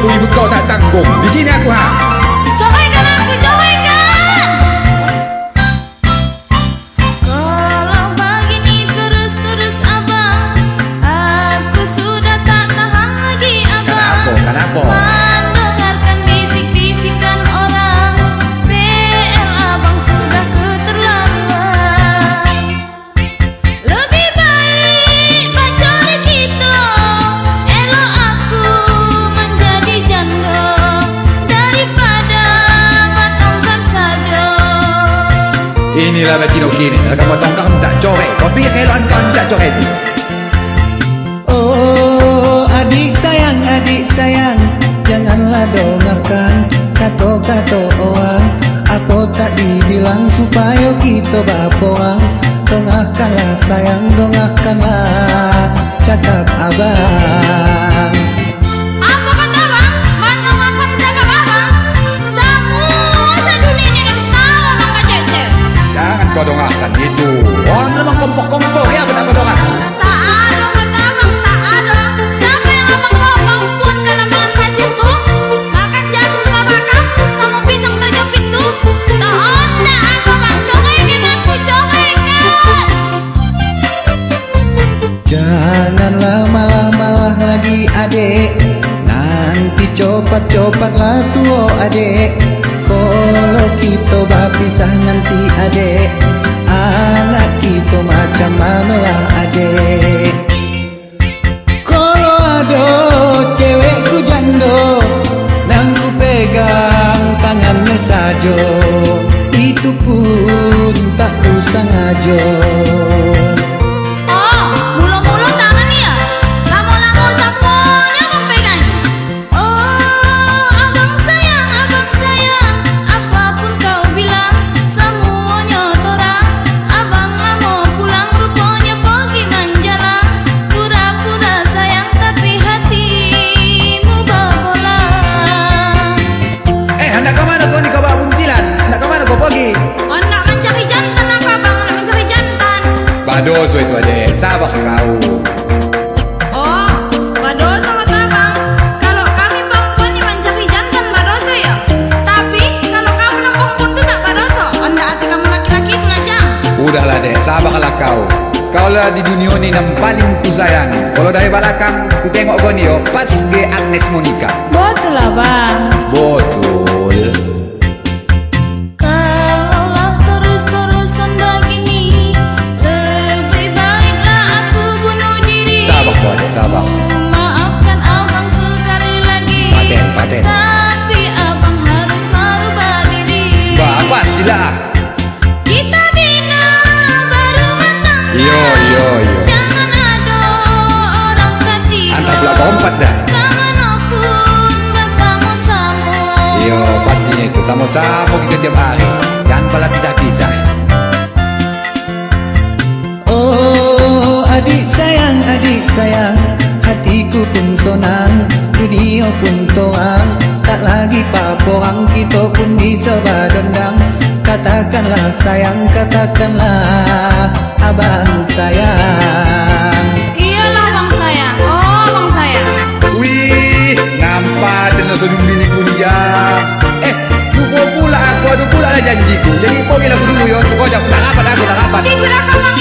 都一路招大弹弓，你今天不喊。Inilah betino kini Dalam potong kamu tak coret. Kau pikir keloan kau tak coret. Oh adik sayang adik sayang Janganlah dongahkan Kato-kato orang. Apa tak dibilang Supaya kita bapoang Dongahkanlah sayang Dongahkanlah Cakap abang Dongahkan itu Orang memang kompok-kompok Ya benar kau dongahkan Tak ada kata abang, tak ada. Siapa yang abang bawa bang pun ke lapangan pasir tu? Makan jagung babakam sama pisang terjepit tu. Tak ada aku bang corekin aku corekan. Janganlah malah-malah lagi adik Nanti copat-copatlah tua adik Kalau kita berpisah nanti adik. Anak kita macam manalah adik. Kalau ada cewekku jando Nang ku pegang tangannya saja Itu pun tak ku sengaja Badoso itu adik Sabar kau Oh, badosa kata abang. Kalau kami perempuan yang mencari jantan badosa ya. Tapi kalau kamu nak perempuan tu tak badosa. Anda hati kamu laki-laki itu jang. Udahlah dek Sabarlah kau Kau lah di dunia ni yang paling ku sayang Kalau dari belakang Ku tengok kau ni oh, Pas ke Agnes Monica Betul lah bang. Betul Sama-sama kita tiap hari. Jangan pala pisah-pisah. Oh adik sayang adik sayang. Hatiku pun sonang Dunia pun torang Tak lagi paporang Kita pun bisa badendang Katakanlah sayang Katakanlah Abang sayang Nang apa nang apa? Di